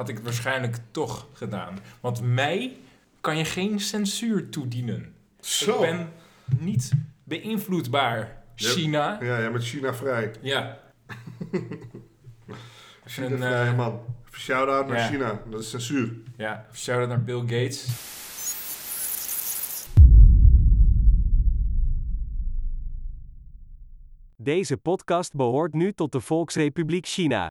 had ik het waarschijnlijk toch gedaan. Want mij kan je geen censuur toedienen. Zo. Ik ben niet beïnvloedbaar, China. Ja, jij bent China vrij. Ja. China En, vrij, eh, man. Shout-out naar. China. Dat is censuur. Ja, shout-out naar Bill Gates. Deze podcast behoort nu tot de Volksrepubliek China.